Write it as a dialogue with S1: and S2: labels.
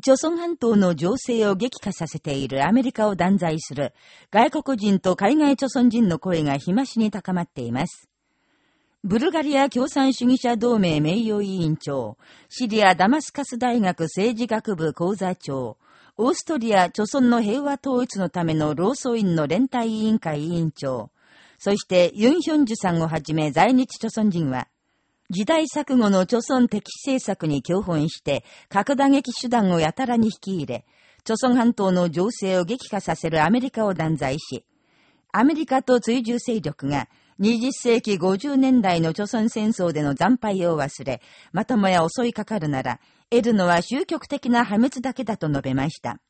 S1: 朝鮮半島の情勢を激化させているアメリカを断罪する外国人と海外朝鮮人の声が日増しに高まっています。ブルガリア共産主義者同盟名誉委員長、シリアダマスカス大学政治学部講座長、オーストリア朝鮮の平和統一のための労組員の連帯委員会委員長、そしてユンヒョンジュさんをはじめ在日朝鮮人は、時代錯誤の著村的政策に共本して、核打撃手段をやたらに引き入れ、著村半島の情勢を激化させるアメリカを断罪し、アメリカと追従勢力が20世紀50年代の著村戦争での惨敗を忘れ、まともや襲いかかるなら、得るのは終局的な破滅だけだと述べました。